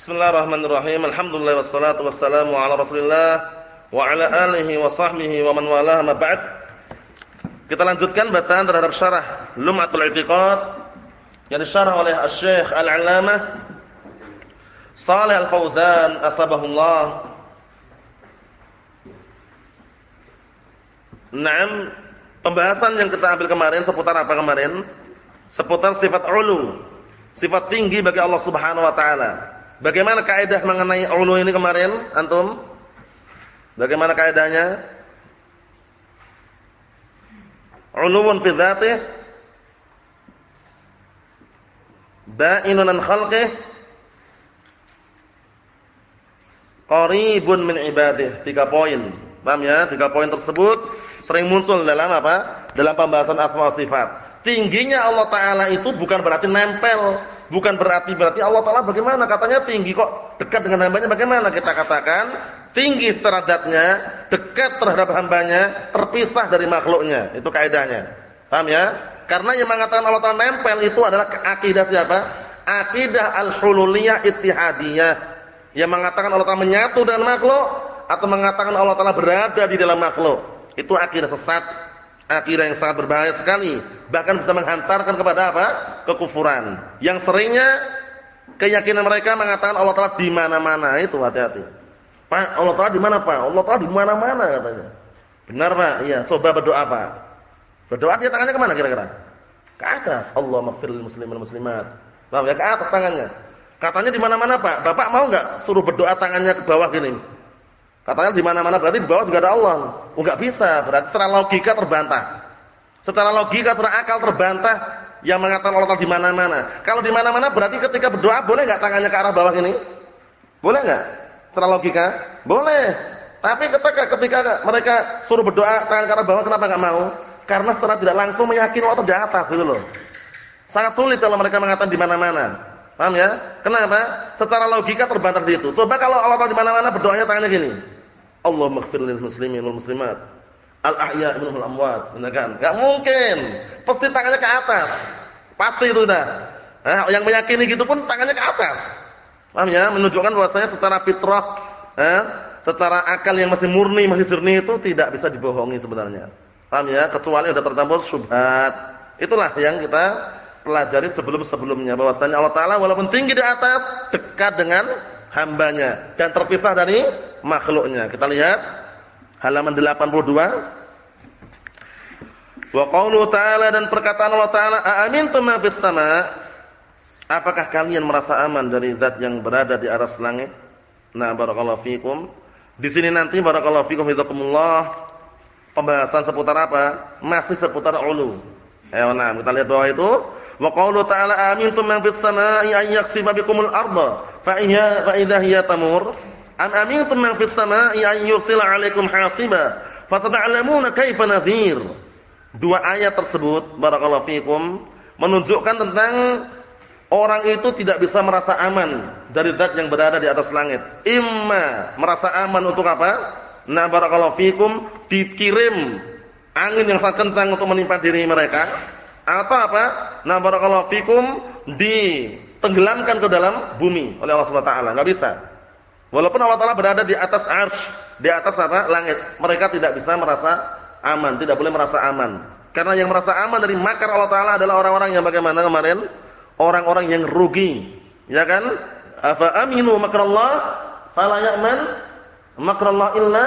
Bismillahirrahmanirrahim. Alhamdulillah wassalatu wassalamu ala Rasulillah wa ala alihi wa sahbihi wa man walaha ma ba'd. Kita lanjutkan bacaan terhadap syarah Lum'atul I'tiqad yang disyarah oleh Asy-Syaikh Al-'Allamah Shalih Al-Fauzan asbahullah. Naam, pembahasan yang kita ambil kemarin seputar apa kemarin? Seputar sifat ulu, sifat tinggi bagi Allah Subhanahu wa taala. Bagaimana kaidah mengenai ulu ini kemarin antum? Bagaimana kaidahnya? Uluwun fi dzatih ba'inun an khalqih qaribun min ibadih. Tiga poin. Paham ya? Tiga poin tersebut sering muncul dalam apa? Dalam pembahasan asma sifat. Tingginya Allah taala itu bukan berarti nempel Bukan berarti berarti Allah Taala bagaimana? Katanya tinggi kok. Dekat dengan hambanya bagaimana? Kita katakan tinggi secara zatnya dekat terhadap hambanya terpisah dari makhluknya. Itu kaidahnya. Paham ya? Karena yang mengatakan Allah Taala nempel itu adalah akidah siapa? Akidah al-hululiyah ittihadiyah. Yang mengatakan Allah Taala menyatu dengan makhluk atau mengatakan Allah Taala berada di dalam makhluk. Itu akidah sesat akidah yang sangat berbahaya sekali. Bahkan bisa menghantarkan kepada apa? Kekufuran. Yang seringnya keyakinan mereka mengatakan Allah Taala di mana-mana. Itu hati-hati. Pak Allah Taala di mana Pak? Allah Taala di mana-mana katanya. Benar Pak? Iya coba berdoa Pak. Berdoa dia tangannya ke mana kira-kira? Ke atas. Allah maghfiril muslimin muslimat. Paham ya? Ke atas tangannya. Katanya di mana-mana Pak. Bapak mau enggak suruh berdoa tangannya ke bawah gini Katanya di mana-mana berarti di bawah juga ada Allah. Oh enggak bisa, berarti secara logika terbantah. Secara logika, secara akal terbantah yang mengatakan Allah di mana-mana. Kalau di mana-mana berarti ketika berdoa boleh enggak tangannya ke arah bawah ini? Boleh enggak? Secara logika? Boleh. Tapi ketika ketika mereka suruh berdoa tangan ke arah bawah kenapa enggak mau? Karena secara tidak langsung meyakini Allah di atas gitu loh. Sangat sulit kalau mereka mengatakan di mana-mana. Paham ya? Kenapa? Secara logika terbantah di situ. Coba kalau Allah di mana-mana berdoanya tangannya gini. Allah maghfir lil muslimin wal muslimat. Al ahya minhum al amwat. Benar kan? Enggak mungkin. Pasti tangannya ke atas. Pasti itu dah. Nah, yang meyakini gitu pun tangannya ke atas. Paham ya? Menunjukkan bahwasanya secara fitrah, eh, secara akal yang masih murni, masih jernih itu tidak bisa dibohongi sebenarnya. Paham ya? Kecuali sudah tercampur syubhat. Itulah yang kita pelajari sebelum-sebelumnya bahwasanya Allah taala walaupun tinggi di atas dekat dengan hambanya dan terpisah dari makhluknya. Kita lihat halaman 82. Wa qaulu ta'ala dan perkataan Allah taala, "Aamintum ma fis sama?" Apakah kalian merasa aman dari zat yang berada di atas langit? Nah, barakallahu fikum. Di sini nanti barakallahu fikum hidakumullah pembahasan seputar apa? Masih seputar ulu. Ayo nah, kita lihat bawah itu. Wa qaulu ta'ala amintum man fis samaa'i an yakhsifa bikumul arda fa iya fa idza hiya tamur. Am amintum man fis samaa'i an yursila 'alaikum hasiba fasata'lamuna kaifa nadhir. Dua ayat tersebut barakallahu fikum menunjukkan tentang orang itu tidak bisa merasa aman dari zat yang berada di atas langit. Imma merasa aman untuk apa? Nah barakallahu fikum dikirim angin yang sangat kencang untuk menimpa diri mereka atau apa? Nah barakallahu fikum ditenggelamkan ke dalam bumi oleh Allah Subhanahu wa taala. Enggak bisa. Walaupun Allah Taala berada di atas arsy, di atas apa? langit, mereka tidak bisa merasa aman, tidak boleh merasa aman. Karena yang merasa aman dari makar Allah Taala adalah orang-orang yang bagaimana kemarin? Orang-orang yang rugi. Ya kan? Afa aminu makrallah fala ya'man makrallah illa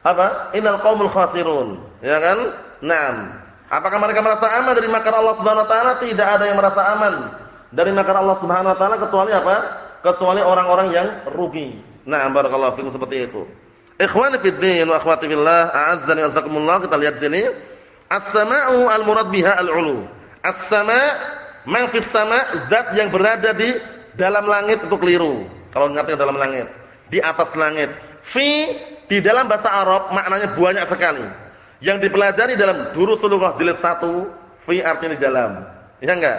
apa? Innal qaumul khasirun. Ya kan? Naam. Apakah mereka merasa aman dari makar Allah Subhanahu wa taala? Tidak ada yang merasa aman dari makar Allah Subhanahu wa taala kecuali apa? kecuali orang-orang yang rugi. Nah, barakallahu fikum seperti itu. Ikhwani fid din wa akhwati fillah, a'azzani azakumullah. Kita lihat sini. As-sama'u al-murad biha al-'ulu. As-sama' man fis sama' zat yang berada di dalam langit itu keliru. Kalau ngerti dalam langit, di atas langit. Fi di dalam bahasa Arab maknanya banyak sekali. Yang dipelajari dalam Durusul Lughah jilid 1, fi artinya di dalam. Ya enggak?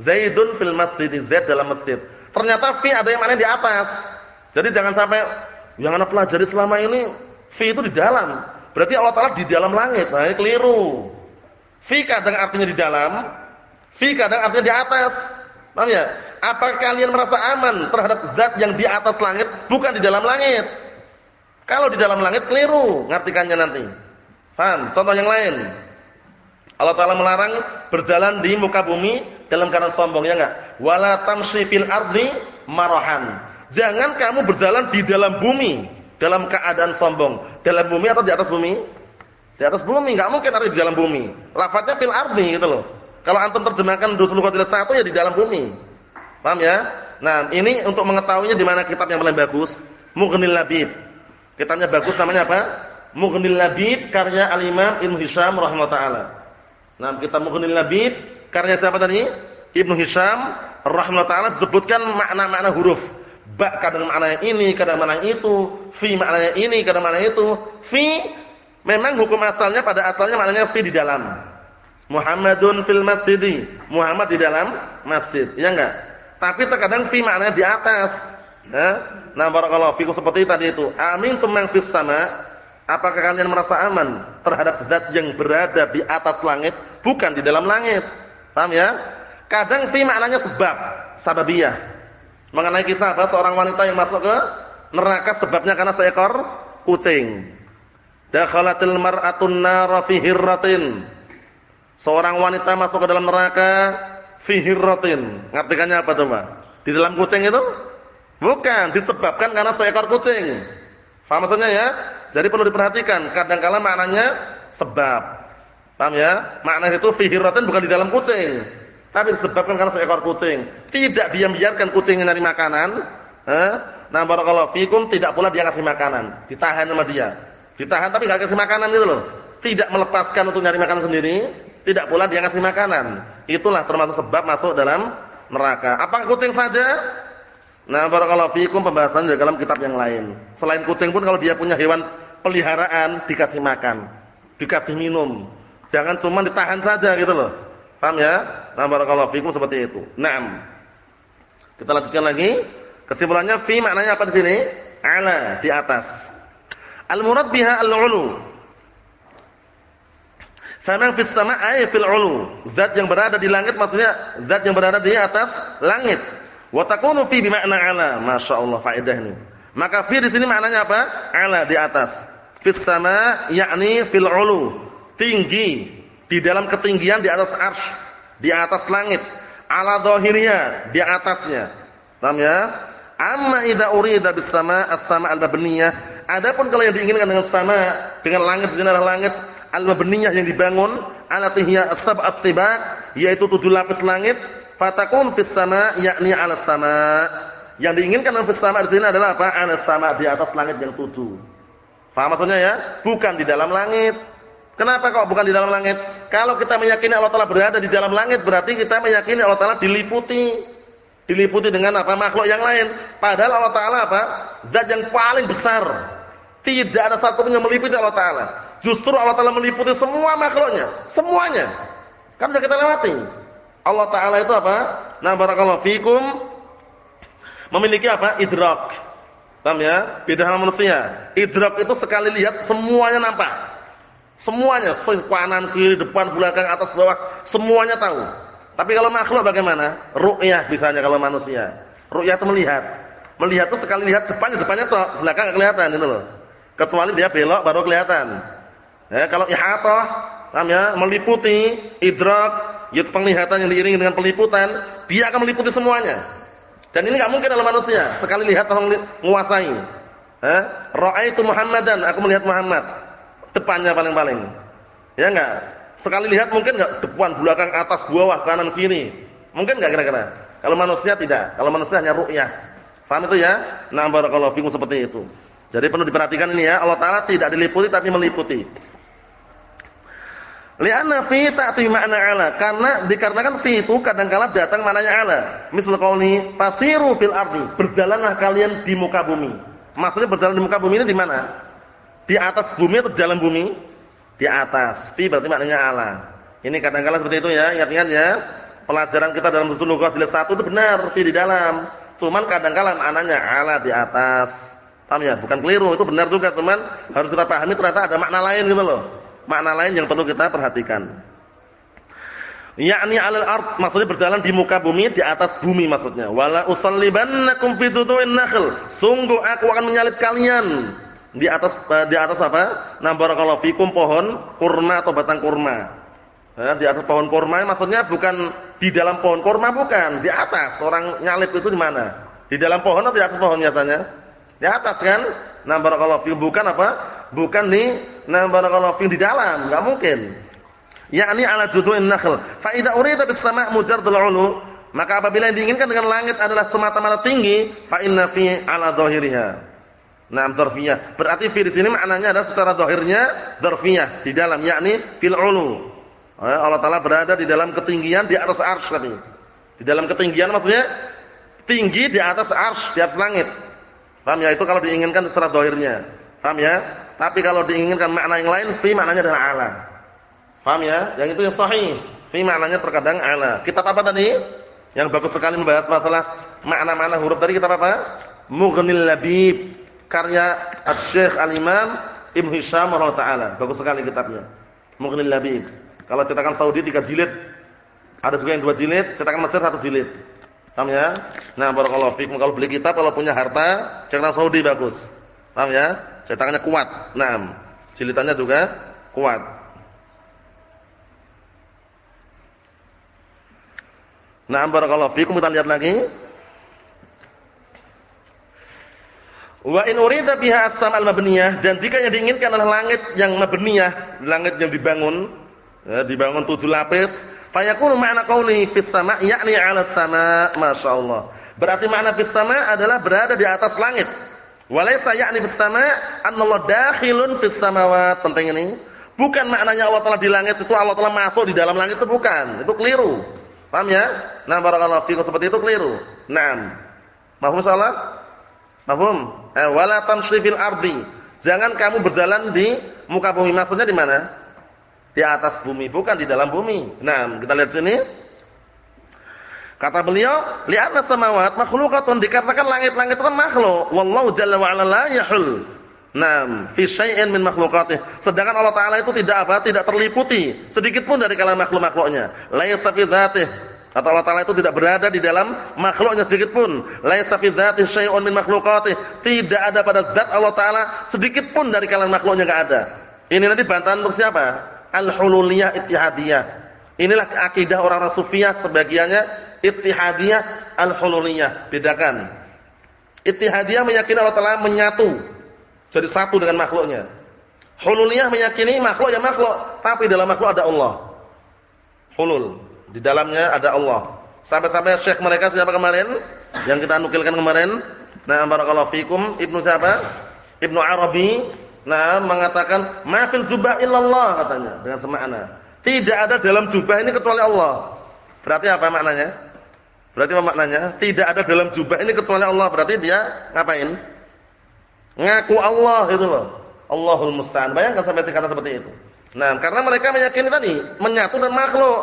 Zaidun fil masjid, Zaid dalam masjid. Ternyata fi ada yang mana di atas. Jadi jangan sampai yang anda pelajari selama ini fi itu di dalam. Berarti Allah Taala di dalam langit. Nah, ini keliru. Fi kadang artinya di dalam, fi kadang artinya di atas. Paham ya? Apakah kalian merasa aman terhadap zat yang di atas langit bukan di dalam langit? Kalau di dalam langit keliru ngartikannya nanti. Paham? Contoh yang lain. Allah Taala melarang berjalan di muka bumi dalam keadaan sombong ya enggak? Wala tamshi fil ardi marahan. Jangan kamu berjalan di dalam bumi dalam keadaan sombong. Dalam bumi atau di atas bumi? Di atas bumi, enggak mungkin ada di dalam bumi. Lafadznya fil ardi gitu loh. Kalau antum terjemahkan Dusul Qatil satu ya di dalam bumi. Paham ya? Nah, ini untuk mengetahuinya di mana kitab yang paling bagus? Mughnil Labib. Kitabnya bagus namanya apa? Mughnil Labib karya Al-Imam Ibnu Hisham rahimahullah taala. Nah, kitab Mughnil Labib karya siapa tadi? Ibnu Hisham rahimahullah taala disebutkan makna-makna huruf. Ba kadang maknanya ini, kadang maknanya itu, fi maknanya ini, kadang maknanya itu. Fi memang hukum asalnya pada asalnya maknanya fi di dalam. Muhammadun fil masjidi. Muhammad di dalam masjid. Ya enggak? Tapi terkadang fi maknanya di atas. Ya? Nah, barakallahu fikum seperti tadi itu. Amin tumang fis sama. Apakah kalian merasa aman terhadap zat yang berada di atas langit, bukan di dalam langit? Paham ya? Kadang fi maknanya sebab, sababiyah. Mengenai kisah apa seorang wanita yang masuk ke neraka sebabnya karena seekor kucing. Dakhalatil mar'atun nar fi hirratin. Seorang wanita masuk ke dalam neraka fi hirratin. Ngartikannya apa coba? Di dalam kucing itu? Bukan, disebabkan karena seekor kucing. Faham maksudnya ya? Jadi perlu diperhatikan, kadang kala maknanya sebab. Paham ya? Makna itu fi hirratin bukan di dalam kucing. Tapi disebabkan karena seekor kucing. Tidak diam biarkan kucingnya nyari makanan, eh? Nah, barakallahu fikum tidak pula dia kasih makanan, ditahan sama dia. Ditahan tapi enggak kasih makanan gitu loh. Tidak melepaskan untuk nyari makanan sendiri, tidak pula dia kasih makanan. Itulah termasuk sebab masuk dalam neraka. Apa kucing saja? Nah, barakallahu fikum pembahasan di dalam kitab yang lain. Selain kucing pun kalau dia punya hewan peliharaan dikasih makan, dikasih minum. Jangan cuma ditahan saja gitu loh. Paham ya? Nah, barakallahu fikum seperti itu. Naam. Kita lanjutkan lagi. Kesimpulannya fi maknanya apa di sini? Ala, di atas. Al-murad biha al-ulu. Faman fis sama' fil ulu. Zat yang berada di langit maksudnya zat yang berada di atas langit. Wa takunu fi bi makna ala. Masyaallah faedah ini. Maka fi di sini maknanya apa? Ala di atas. Fis sama' yakni fil ulu. Tinggi di dalam ketinggian di atas arsy, di atas langit. Ala dhahiriya, di atasnya. Paham ya? Amma idza urida bis sama' as-sama' al-mabniyah. Adapun kalau yang diinginkan dengan sama dengan langit jenar langit al-mabniyah yang dibangun alatihya as-sab'at tibaq yaitu tujuh lapis langit fatakun fis sama yakni 'ala sama. Yang diinginkan dengan fis sama di sini adalah apa? 'ala sama di atas langit yang tujuh. Paham maksudnya ya? Bukan di dalam langit. Kenapa kok bukan di dalam langit? Kalau kita meyakini Allah taala berada di dalam langit berarti kita meyakini Allah taala diliputi. Diliputi dengan apa? Makhluk yang lain. Padahal Allah taala apa? Zat yang paling besar. Tidak ada satu pun yang meliputi Allah taala. Justru Allah Taala meliputi semua makhluknya, semuanya. Kan sudah kita lewati. Allah Taala itu apa? Nah, barakallahu fikum memiliki apa? Idrak. Paham ya? Beda sama manusia. Idrak itu sekali lihat semuanya nampak. Semuanya, kanan, kiri, depan, belakang, atas, bawah, semuanya tahu. Tapi kalau makhluk bagaimana? Ru'yah misalnya kalau manusia. Ru'yah itu melihat. Melihat itu sekali lihat depannya, depannya belakang enggak kelihatan gitu loh. Kecuali dia belok baru kelihatan. Ya, kalau ihatah, paham ya, meliputi idrak, yaitu penglihatan yang diiringi dengan peliputan, dia akan meliputi semuanya. Dan ini enggak mungkin dalam manusia, sekali lihat langsung menguasai. Eh, ra'aitu Muhammadan, aku melihat Muhammad. Depannya paling-paling. Ya enggak? Sekali lihat mungkin enggak depan, belakang, atas, bawah, kanan, kiri. Mungkin enggak kira-kira? Kalau manusia tidak. Kalau manusia hanya ru'yah. Paham itu ya? Nah, barakallahu fikum seperti itu. Jadi perlu diperhatikan ini ya, Allah taala tidak diliputi tapi meliputi. Lianna fi ta'ti makna ala. Karena dikarenakan fi itu kadang-kala datang maknanya ala. Misal qauli fasiru fil ardi. Berjalanlah kalian di muka bumi. Maksudnya berjalan di muka bumi ini di mana? Di atas bumi atau di dalam bumi? Di atas. Fi berarti maknanya ala. Ini kadang-kala seperti itu ya. Ingat-ingat ya. Pelajaran kita dalam usul lugah jilid 1 itu benar fi di dalam. Cuman kadang-kala maknanya ala di atas. Paham ya? Bukan keliru, itu benar juga, teman. Harus kita pahami ternyata ada makna lain gitu loh makna lain yang perlu kita perhatikan. yakni 'alal ard maksudnya berjalan di muka bumi di atas bumi maksudnya. Wala usallibannakum fi tutuin nakhl. Sungguh aku akan menyalib kalian. Di atas di atas apa? Nah barakallahu fikum pohon kurma atau batang kurma. Ya, di atas pohon kurma maksudnya bukan di dalam pohon kurma bukan. Di atas orang nyalip itu di mana? Di dalam pohon atau di atas pohon biasanya? Di atas kan? Nah barakallahu fikum bukan apa? Bukan di nah barakallahu fikum di dalam enggak mungkin yakni ala judu'in nakhl. Fa idza urida bis sama' mujarradul 'ulu, maka apabila yang diinginkan dengan langit adalah semata-mata tinggi, fa inna fi ala dhahiriha. Naam dzarfiyah. Berarti fi di sini maknanya adalah secara zahirnya dzarfiyah, di dalam yakni fil 'ulu. Eh, Allah taala berada di dalam ketinggian di atas arsy tadi. Di dalam ketinggian maksudnya tinggi di atas arsy, di atas langit. Paham ya? Itu kalau diinginkan secara zahirnya. Paham ya? Tapi kalau diinginkan makna yang lain, fi maknanya adalah ala. Paham ya? Yang itu yang sahih. Fi maknanya terkadang ala. Kitab apa tadi? Yang bagus sekali membahas masalah makna-makna huruf tadi kitab apa? Mughnil Labib karya Asy-Syaikh Al-Imam Ibnu Hisham rahimahullah taala. Bagus sekali kitabnya. Mughnil Labib. Kalau cetakan Saudi 3 jilid. Ada juga yang 2 jilid, cetakan Mesir 1 jilid. Paham ya? Nah, barakallahu fikum kalau beli kitab kalau punya harta, cetakan Saudi bagus. Paham ya? Cetakannya kuat. Nah, jilidannya juga kuat. Nah, barakallahu fikum kita lihat lagi. Wa in urida biha as-sama'al mabniyah dan jika yang diinginkan adalah langit yang mabniyah, langit yang dibangun, ya, dibangun tujuh lapis, fayakunu ma'na qawlihi fis sama' yakni 'ala sama' masyaallah. Berarti makna fis sama' adalah berada di atas langit. Walaysa yakni fis sama' annallahu dakhilun fis samawat. Penting ini. Bukan maknanya Allah Taala di langit itu Allah Taala masuk di dalam langit itu bukan. Itu keliru. Paham ya? Nah, barakallahu fikum seperti itu keliru. Naam. Mahfum salah? Mahfum? Eh, wala tamshi ardi. Jangan kamu berjalan di muka bumi. Maksudnya di mana? Di atas bumi, bukan di dalam bumi. Nah, kita lihat sini. Kata beliau, li'anna samawat makhlukatun dikatakan langit-langit itu kan makhluk. Wallahu jalla wa ala la yahul. Naam, fi syai'in min makhlukatih. Sedangkan Allah Taala itu tidak apa? Tidak terliputi sedikit pun dari kalangan makhluk-makhluknya. Laisa fi dzatih. Atau Allah Taala itu tidak berada di dalam makhluknya sedikit pun. Laisa fi dzatih syai'un min makhlukatih. Tidak ada pada zat Allah Taala sedikit pun dari kalangan makhluknya enggak ada. Ini nanti bantahan untuk siapa? Al-hululiyah ittihadiyah. Inilah akidah orang-orang sufiyah sebagiannya ittihadiyah al-hululiyah. Bedakan. Ittihadiyah meyakini Allah Taala menyatu jadi satu dengan makhluknya. Hululiyah meyakini makhluk ya makhluk, tapi dalam makhluk ada Allah. Hulul, di dalamnya ada Allah. Sampai-sampai syekh mereka siapa kemarin? Yang kita nukilkan kemarin, nah barakallahu fikum, Ibnu siapa? Ibnu Arabi, nah mengatakan, "Ma jubah illallah," katanya dengan semakna. Tidak ada dalam jubah ini kecuali Allah. Berarti apa maknanya? Berarti maknanya? Tidak ada dalam jubah ini kecuali Allah. Berarti dia ngapain? Ngaku Allah itu loh. Allahul musta'an. Bayangkan sampai tingkatan seperti itu. Nah, karena mereka meyakini tadi menyatu dan makhluk.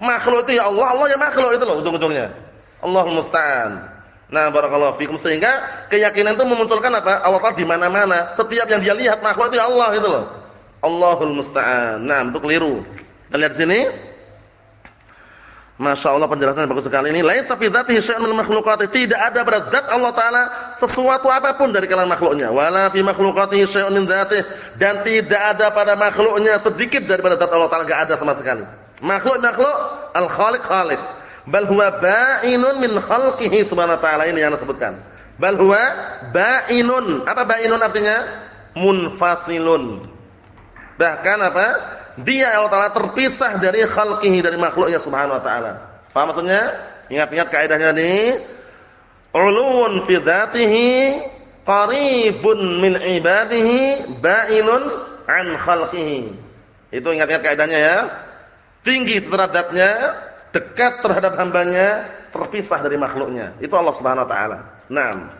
Makhluk itu ya Allah, Allah ya makhluk itu loh ujung-ujungnya. Allahul musta'an. Nah, barakallahu fikum sehingga keyakinan itu memunculkan apa? Allah Taala di mana-mana. Setiap yang dia lihat makhluk itu ya Allah itu loh. Allahul musta'an. Nah, itu keliru. Kita lihat sini. Masya Allah penjelasan bagus sekali ini. Laisa fi dzatihi syai'un min makhluqati. Tidak ada pada zat Allah taala sesuatu apa pun dari kalangan makhluknya. Wala fi makhluqatihi syai'un min dzatihi dan tidak ada pada makhluknya sedikit daripada zat Allah taala enggak ada sama sekali. Makhluk makhluk al-khaliq khaliq. Bal huwa ba'inun min khalqihi subhanahu wa ta'ala ini yang disebutkan. Bal huwa ba'inun. Apa ba'inun artinya? Munfasilun. Bahkan apa? Dia Allah Taala terpisah dari khalqihi dari makhluknya subhanahu wa taala. Paham maksudnya? Ingat-ingat kaidahnya ini. Ulun fi dzatihi qaribun min ibadihi ba'inun an khalqihi. Itu ingat-ingat kaidahnya ya. Tinggi secara zatnya, dekat terhadap hambanya, terpisah dari makhluknya. Itu Allah Subhanahu wa taala. Naam.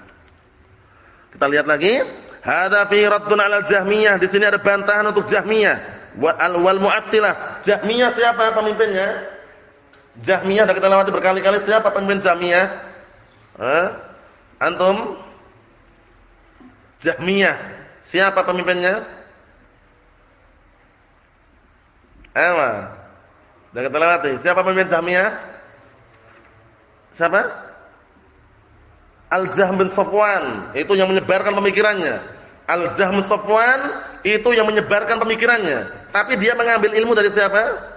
Kita lihat lagi. Hada fi raddun 'ala Jahmiyah. Di sini ada bantahan untuk Jahmiyah wal wal mu'attilah. Jahmiyah siapa pemimpinnya? Jahmiyah sudah kita lewati berkali-kali siapa pemimpin Jahmiyah? Hah? Antum? Jahmiyah. Siapa pemimpinnya? Ewa. Sudah kita lewati. Siapa pemimpin Jahmiyah? Siapa? Al-Jahm bin Safwan, itu yang menyebarkan pemikirannya. Al-Jahm Safwan itu yang menyebarkan pemikirannya. Tapi dia mengambil ilmu dari siapa?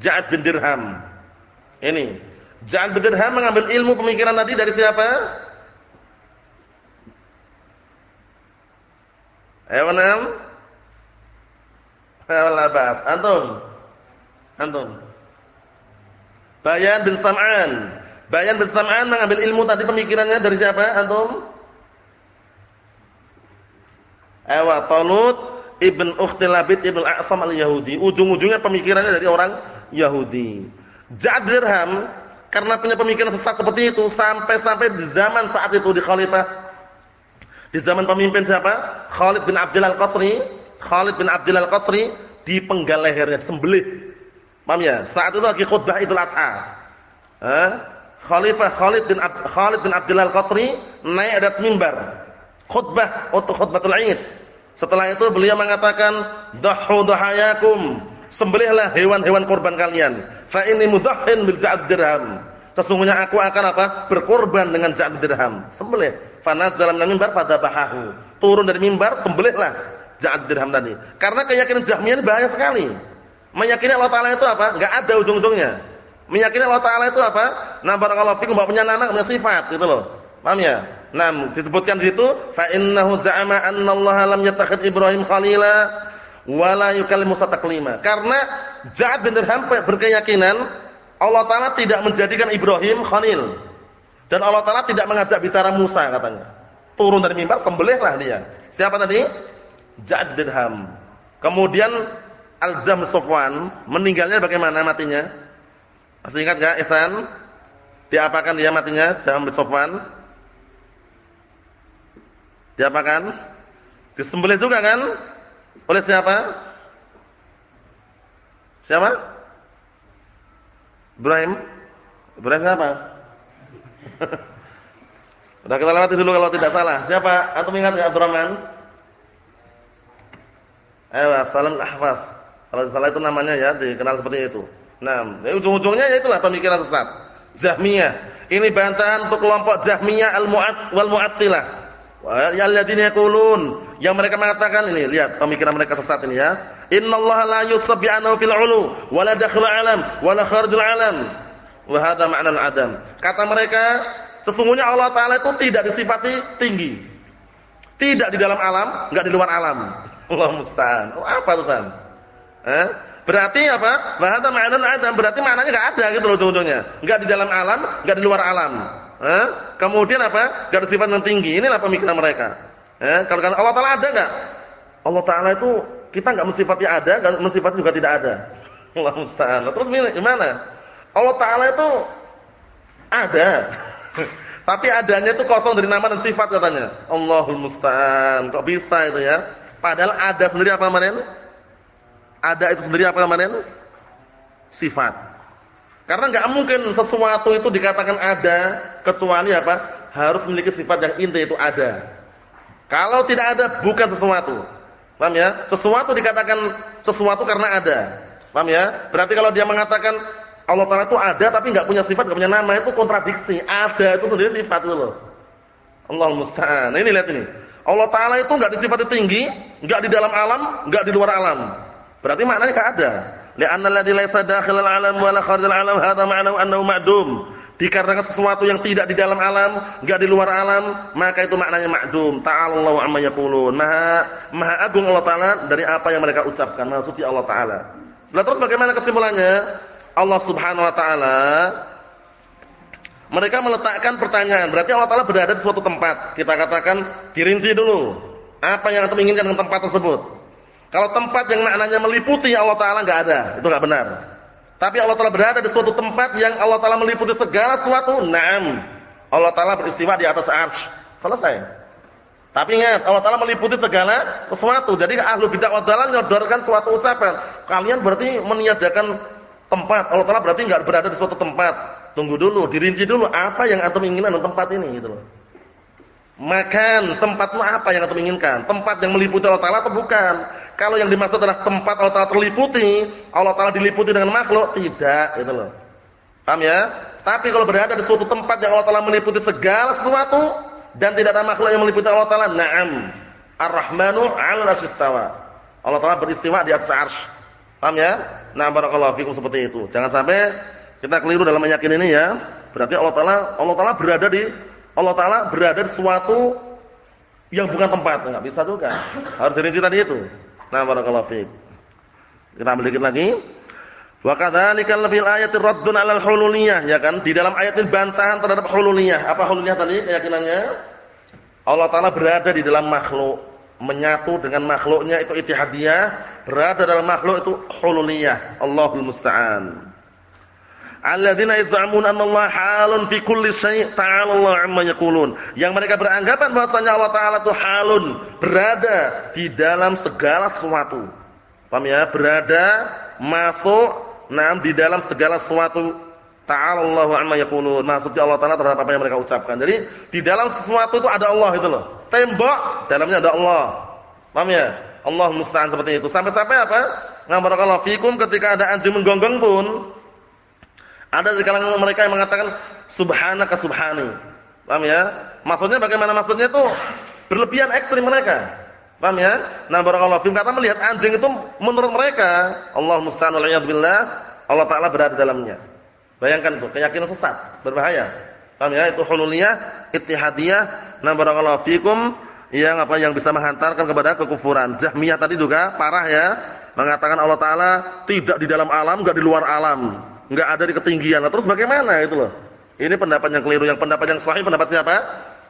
Ja'ad bin Dirham. Ini. Ja'ad bin Dirham mengambil ilmu pemikiran tadi dari siapa? Ayo enam. Bahas. Antum. Antum. Bayan bin Sam'an. Bayan bin Sam'an mengambil ilmu tadi pemikirannya dari siapa? Antum? Ewa Talut ibn Ukhtilabit ibn A'sam al-Yahudi. Ujung-ujungnya pemikirannya dari orang Yahudi. Ja'ad karena punya pemikiran sesat seperti itu sampai-sampai di zaman saat itu di khalifah di zaman pemimpin siapa? Khalid bin Abdul Al-Qasri. Khalid bin Abdul Al-Qasri dipenggal lehernya, sembelih. Paham ya? Saat itu lagi khutbah Idul Adha. Khalifah Khalid bin Ab Khalid bin Abdul Al-Qasri naik atas mimbar. Khutbah untuk khutbatul Id. Setelah itu beliau mengatakan, "Dhahu dhahayakum." Sembelihlah hewan-hewan korban kalian fa inni mudahhin bil ja'd dirham. Sesungguhnya aku akan apa? Berkorban dengan ja'd dirham. Sembelih. Fa nazala minal mimbar bahahu. Turun dari mimbar, sembelihlah ja'd dirham tadi. Karena keyakinan Jahmiyah ini bahaya sekali. Meyakini Allah Taala itu apa? Enggak ada ujung-ujungnya. Meyakini Allah Taala itu apa? Nah, barakallahu fikum enggak punya nama, punya sifat gitu loh. Paham ya? Nah, disebutkan di situ fa innahu za'ama anna Allah lam yattakhidh Ibrahim khalila wala yukallimu taklima. Karena Ja'ad bin Dirham berkeyakinan Allah taala tidak menjadikan Ibrahim khalil. Dan Allah taala tidak mengajak bicara Musa katanya. Turun dari mimbar sembelihlah dia. Siapa tadi? Ja'ad bin Dirham. Kemudian Al-Jam Sofwan meninggalnya bagaimana matinya? Masih ingat enggak Ihsan? Diapakan dia matinya? Jam Sofwan? Diapakan? Disembelih juga kan? Oleh siapa? Siapa? Ibrahim. Ibrahim siapa? Sudah kita lewati dulu kalau tidak salah. Siapa? Antum ingat enggak Abdurrahman? Ayo, Salam Ahfaz. Kalau salah itu namanya ya, dikenal seperti itu. Nah, ya ujung-ujungnya ya itulah pemikiran sesat. Jahmiyah. Ini bantahan untuk kelompok Jahmiyah al-Mu'at wal Mu'attilah. Alladzina yaqulun yang mereka mengatakan ini, lihat pemikiran mereka sesat ini ya. Innallaha la yusabbi'anahu fil 'ulu wa la dakhil 'alam wa la 'alam. Wa hadha ma'nal adam. Kata mereka, sesungguhnya Allah taala itu tidak disifati tinggi. Tidak di dalam alam, enggak di luar alam. Allah musta'an. Oh, apa tuh, San? Eh? Berarti apa? Wa hadha ma'nal adam. Berarti maknanya enggak ada gitu loh ujung-ujungnya. Enggak di dalam alam, enggak di luar alam. Eh? Kemudian apa? Enggak disifat yang tinggi. Inilah pemikiran mereka. Eh, kalau kan Allah Taala ada enggak? Allah Taala itu kita enggak mensifati ada, enggak mensifati juga tidak ada. Allah musta'an. Terus gimana? Allah Taala itu ada. Tapi adanya itu kosong dari nama dan sifat katanya. Allahul musta'an. Kok bisa itu ya? Padahal ada sendiri apa kemarin? Ada itu sendiri apa kemarin? Sifat. Karena enggak mungkin sesuatu itu dikatakan ada kecuali apa? Harus memiliki sifat yang inti itu ada. Kalau tidak ada bukan sesuatu. Paham ya? Sesuatu dikatakan sesuatu karena ada. Paham ya? Berarti kalau dia mengatakan Allah Taala itu ada tapi enggak punya sifat, enggak punya nama itu kontradiksi. Ada itu sendiri sifat itu loh. Allah musta'an. Ini lihat ini. Allah Taala itu enggak disifati tinggi, enggak di dalam alam, enggak di luar alam. Berarti maknanya enggak ada. Li'anna alladhi laysa dakhilal alam wa la kharijal alam hadha ma'nahu annahu ma'dum. Dikarenakan sesuatu yang tidak di dalam alam, enggak di luar alam, maka itu maknanya ma'dum. Ta'alallahu amma yaqulun. Maha Maha agung Allah taala dari apa yang mereka ucapkan. Maha suci Allah taala. Nah, terus bagaimana kesimpulannya? Allah Subhanahu wa taala mereka meletakkan pertanyaan. Berarti Allah taala berada di suatu tempat. Kita katakan dirinci dulu. Apa yang antum inginkan dengan tempat tersebut? Kalau tempat yang maknanya meliputi Allah taala enggak ada, itu enggak benar. Tapi Allah Taala berada di suatu tempat yang Allah Taala meliputi segala sesuatu. Naam. Allah Taala beristiwa di atas arsy. Selesai. Tapi ingat, Allah Taala meliputi segala sesuatu. Jadi ahlu bidah wa dalal nyodorkan suatu ucapan. Kalian berarti meniadakan tempat. Allah Taala berarti enggak berada di suatu tempat. Tunggu dulu, dirinci dulu apa yang antum inginkan dengan tempat ini gitu loh. Makan, tempatmu apa yang antum inginkan? Tempat yang meliputi Allah Taala atau bukan? Kalau yang dimaksud adalah tempat Allah Taala terliputi, Allah Taala diliputi dengan makhluk, tidak, itu loh. Paham ya? Tapi kalau berada di suatu tempat yang Allah Taala meliputi segala sesuatu dan tidak ada makhluk yang meliputi Allah Taala, na'am. Ar-Rahmanu 'ala istawa. Allah Taala beristiwa di atas arsy. Paham ya? Nah, barakallahu fikum seperti itu. Jangan sampai kita keliru dalam meyakini ini ya. Berarti Allah Taala Allah Taala berada di Allah Taala berada di suatu yang bukan tempat, enggak bisa juga. Harus dirinci tadi itu. Nah, barakallahu fiik. Kita ambil dikit lagi. Wa kadzalika fil ayati raddun 'alal hululiyah, ya kan? Di dalam ayat ini bantahan terhadap hululiyah. Apa hululiyah tadi keyakinannya? Allah taala berada di dalam makhluk, menyatu dengan makhluknya itu ittihadiyah, berada dalam makhluk itu hululiyah. Allahul musta'an. Alladzina yaz'amun Allah halun fi kulli syai' ta'ala Allah 'amma yaqulun. Yang mereka beranggapan bahwasanya Allah taala itu halun, berada di dalam segala sesuatu. Paham ya? Berada, masuk Nah, di dalam segala sesuatu ta'ala Allahu amma yaqulun. Maksudnya Allah Taala terhadap apa yang mereka ucapkan. Jadi di dalam sesuatu itu ada Allah itu loh. Tembok dalamnya ada Allah. Paham ya? Allah musta'an seperti itu. Sampai-sampai apa? Ngabarakallahu fikum ketika ada anjing menggonggong pun ada di kalangan mereka yang mengatakan subhanaka subhani. Paham ya? Maksudnya bagaimana maksudnya itu berlebihan ekstrim mereka. Paham ya? Nah, barakallahu fiikum kata melihat anjing itu menurut mereka Allah musta'an wal billah, Allah taala berada dalamnya. Bayangkan itu, keyakinan sesat, berbahaya. Paham ya? Itu hululiyah, ittihadiyah. Nah, barakallahu fiikum yang apa yang bisa menghantarkan kepada kekufuran. Jahmiyah tadi juga parah ya, mengatakan Allah taala tidak di dalam alam, enggak di luar alam, enggak ada di ketinggian. Nah, terus bagaimana itu loh? Ini pendapat yang keliru, yang pendapat yang sahih pendapat siapa?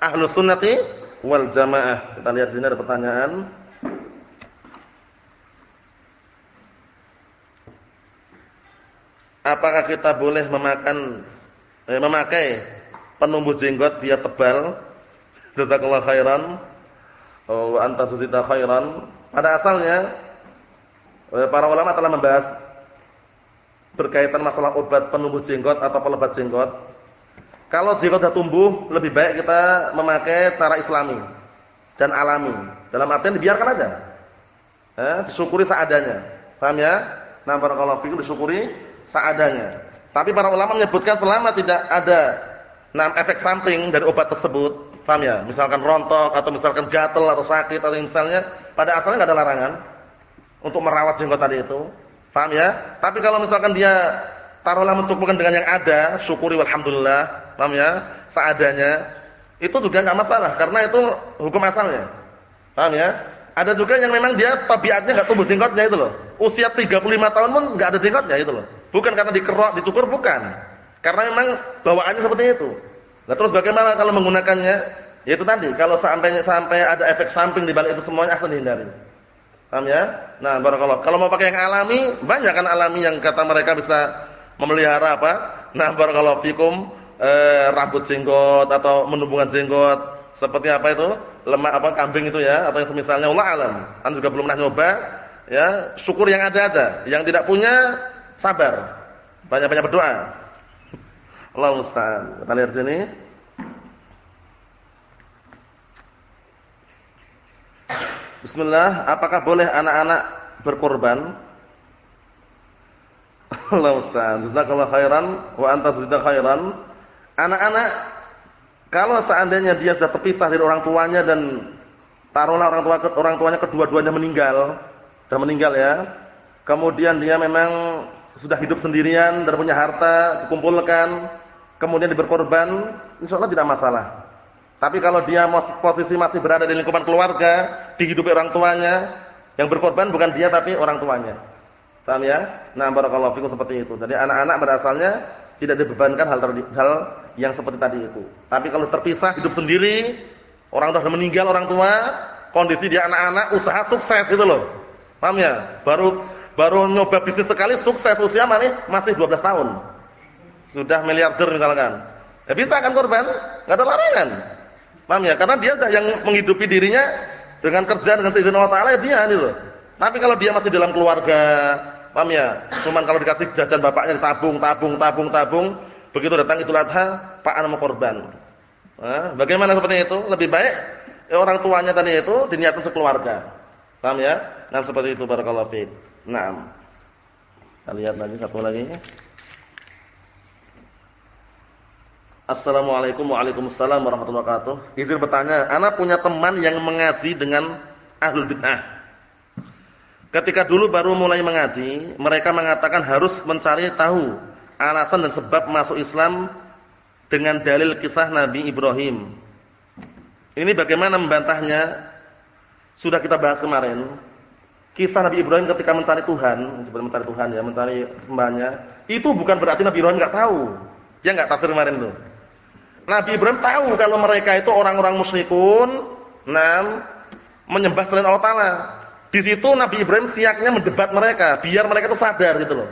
Ahlus sunnati wal jamaah. Kita lihat sini ada pertanyaan. Apakah kita boleh memakan eh, memakai penumbuh jenggot biar tebal? Jazakallahu khairan. Oh, anta khairan. Pada asalnya eh, para ulama telah membahas berkaitan masalah obat penumbuh jenggot atau pelebat jenggot kalau jika sudah tumbuh, lebih baik kita memakai cara islami dan alami. Dalam artian dibiarkan aja. Eh, disyukuri seadanya. Paham ya? Nah, kalau fikum disyukuri seadanya. Tapi para ulama menyebutkan selama tidak ada nah, efek samping dari obat tersebut, paham ya? Misalkan rontok atau misalkan gatel atau sakit atau misalnya pada asalnya nggak ada larangan untuk merawat jenggot tadi itu. Paham ya? Tapi kalau misalkan dia taruhlah mencukupkan dengan yang ada, syukuri walhamdulillah paham ya? Seadanya. Itu juga enggak masalah karena itu hukum asalnya. Paham ya? Ada juga yang memang dia tabiatnya enggak tumbuh jenggotnya itu loh. Usia 35 tahun pun enggak ada jenggotnya itu loh. Bukan karena dikerok, dicukur bukan. Karena memang bawaannya seperti itu. Nah, terus bagaimana kalau menggunakannya? Ya itu tadi, kalau sampai sampai ada efek samping di balik itu semuanya asal dihindari. Paham ya? Nah, barakallah. Kalau mau pakai yang alami, banyak kan alami yang kata mereka bisa memelihara apa? Nah, barakallahu fikum eh, rambut jenggot atau menumbuhkan jenggot. Seperti apa itu? Lemak apa? Kambing itu ya atau yang semisalnya. Allah alam. Kan juga belum pernah nyoba ya. Syukur yang ada aja yang tidak punya sabar. Banyak-banyak berdoa. Allah musta'an. Kita lihat sini Bismillah apakah boleh anak-anak berkorban Allah musta'an jazakallahu khairan wa anta khairan Anak-anak kalau seandainya dia sudah terpisah dari orang tuanya dan taruhlah orang tua orang tuanya kedua-duanya meninggal, sudah meninggal ya. Kemudian dia memang sudah hidup sendirian dan punya harta dikumpulkan, kemudian berkorban, insya Allah tidak masalah. Tapi kalau dia posisi masih berada di lingkungan keluarga, dihidupi orang tuanya, yang berkorban bukan dia tapi orang tuanya. Paham ya? Nah, barakallahu fikum seperti itu. Jadi anak-anak berasalnya tidak dibebankan hal hal yang seperti tadi itu. Tapi kalau terpisah hidup sendiri, orang tua sudah meninggal orang tua, kondisi dia anak-anak usaha sukses gitu loh. Paham ya? Baru baru nyoba bisnis sekali sukses usia mana masih 12 tahun. Sudah miliarder misalkan. Ya bisa kan korban? Enggak ada larangan. Paham ya? Karena dia yang menghidupi dirinya dengan kerja dengan seizin Allah Taala ya dia gitu loh. Tapi kalau dia masih dalam keluarga, Paham ya? Cuman kalau dikasih jajan bapaknya tabung, tabung, tabung, tabung, begitu datang Idul Adha, Pak ana mau korban. Nah, bagaimana seperti itu? Lebih baik ya orang tuanya tadi itu diniatkan sekeluarga. Paham ya? Nah, seperti itu barakallahu fiik. Naam. Kita lihat lagi satu lagi. Assalamualaikum Waalaikumsalam warahmatullahi wabarakatuh. Izin bertanya, ana punya teman yang mengaji dengan ahlul bid'ah. Ketika dulu baru mulai mengaji, mereka mengatakan harus mencari tahu alasan dan sebab masuk Islam dengan dalil kisah Nabi Ibrahim. Ini bagaimana membantahnya? Sudah kita bahas kemarin. Kisah Nabi Ibrahim ketika mencari Tuhan, sebenarnya mencari Tuhan ya, mencari sembahannya, itu bukan berarti Nabi Ibrahim enggak tahu. Dia enggak tafsir kemarin itu. Nabi Ibrahim tahu kalau mereka itu orang-orang musyrikun, nam menyembah selain Allah taala. Di situ Nabi Ibrahim siaknya mendebat mereka, biar mereka itu sadar gitu loh.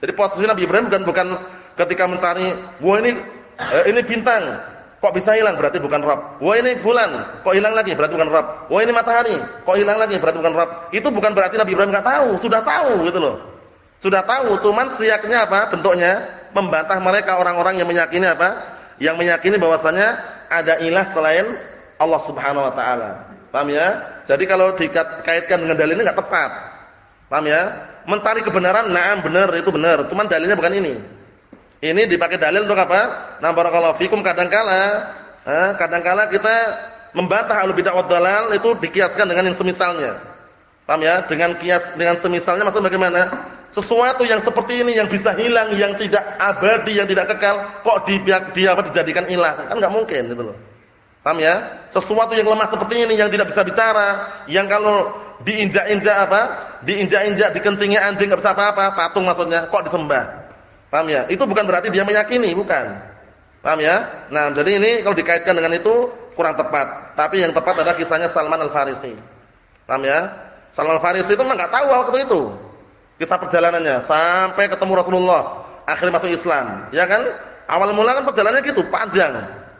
Jadi posisi Nabi Ibrahim bukan bukan ketika mencari, wah ini eh, ini bintang, kok bisa hilang berarti bukan Rabb. Wah ini bulan, kok hilang lagi berarti bukan Rabb. Wah ini matahari, kok hilang lagi berarti bukan Rabb. Itu bukan berarti Nabi Ibrahim enggak tahu, sudah tahu gitu loh. Sudah tahu, cuman siaknya apa? Bentuknya membantah mereka orang-orang yang meyakini apa? Yang meyakini bahwasanya ada ilah selain Allah Subhanahu wa taala. Paham ya? Jadi kalau dikaitkan dengan dalilnya enggak tepat. Paham ya? Mencari kebenaran, na'am benar itu benar, cuman dalilnya bukan ini. Ini dipakai dalil untuk apa? Nah barakallahu fikum kadangkala eh, kadangkala kita membantah al bid'ah wad dalal itu dikiaskan dengan yang semisalnya. Paham ya? Dengan kias dengan semisalnya maksudnya bagaimana? Sesuatu yang seperti ini yang bisa hilang, yang tidak abadi, yang tidak kekal, kok di, di apa dijadikan ilah? Kan enggak mungkin gitu loh. Paham ya? Sesuatu yang lemah seperti ini yang tidak bisa bicara, yang kalau diinjak-injak apa? Diinjak-injak, dikencingi anjing enggak bisa apa-apa, patung maksudnya, kok disembah? Paham ya? Itu bukan berarti dia meyakini, bukan. Paham ya? Nah, jadi ini kalau dikaitkan dengan itu kurang tepat. Tapi yang tepat adalah kisahnya Salman Al-Farisi. Paham ya? Salman Al-Farisi itu memang enggak tahu waktu itu. Kisah perjalanannya sampai ketemu Rasulullah, akhirnya masuk Islam. Ya kan? Awal mula kan perjalanannya gitu, panjang.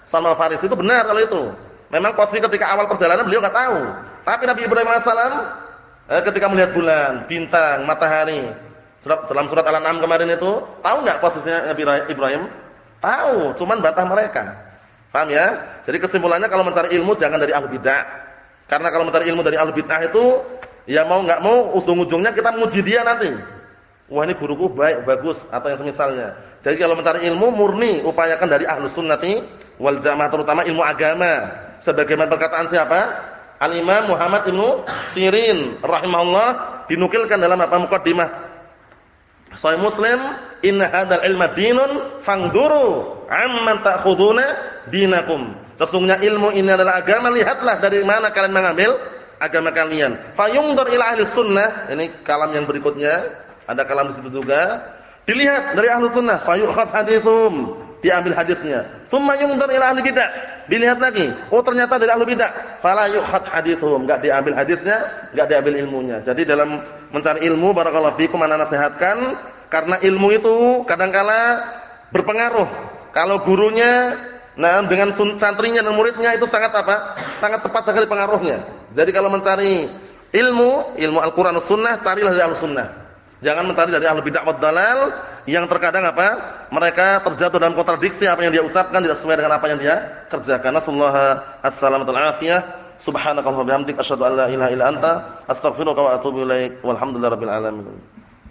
Salman Al-Farisi itu benar kalau itu. Memang posisi ketika awal perjalanan beliau enggak tahu. Tapi Nabi Ibrahim AS eh, ketika melihat bulan, bintang, matahari, dalam surat Al-An'am kemarin itu, tahu enggak posisinya Nabi Ibrahim? Tahu, cuman bantah mereka. Paham ya? Jadi kesimpulannya kalau mencari ilmu jangan dari ahli bid'ah. Karena kalau mencari ilmu dari ahli bid'ah itu ya mau enggak mau ujung-ujungnya kita muji dia nanti. Wah ini guruku baik, bagus atau yang semisalnya. Jadi kalau mencari ilmu murni upayakan dari ahlu sunnati wal jamaah terutama ilmu agama. Sebagaimana perkataan siapa? Al-Imam Muhammad Ibnu Sirin rahimahullah dinukilkan dalam apa mukaddimah Sahih Muslim, "Inna hadzal ilma dinun fangduru amman ta'khuduna dinakum." Sesungguhnya ilmu ini adalah agama, lihatlah dari mana kalian mengambil agama kalian. Fayungdur ila ahli sunnah, ini kalam yang berikutnya, ada kalam di situ juga. Dilihat dari ahli sunnah, fayukhad hadithum, diambil hadisnya. Summa yungdur ila ahli bidah, dilihat lagi. Oh ternyata dari ahli bidah, fala yukhad hadithum, diambil hadisnya, enggak diambil ilmunya. Jadi dalam mencari ilmu barakallahu fikum ana nasihatkan karena ilmu itu kadangkala berpengaruh. Kalau gurunya nah dengan santrinya dan muridnya itu sangat apa? Sangat tepat sekali pengaruhnya. Jadi kalau mencari ilmu, ilmu Al-Qur'an Sunnah, carilah dari Al-Sunnah. Jangan mencari dari ahli bid'ah wad dalal yang terkadang apa? Mereka terjatuh dalam kontradiksi apa yang dia ucapkan tidak sesuai dengan apa yang dia kerjakan. Nasallahu as-salamatu al-afiyah. Subhanakallahumma bihamdika asyhadu an la ilaha illa anta astaghfiruka wa atubu ilaik. Walhamdulillahirabbil alamin.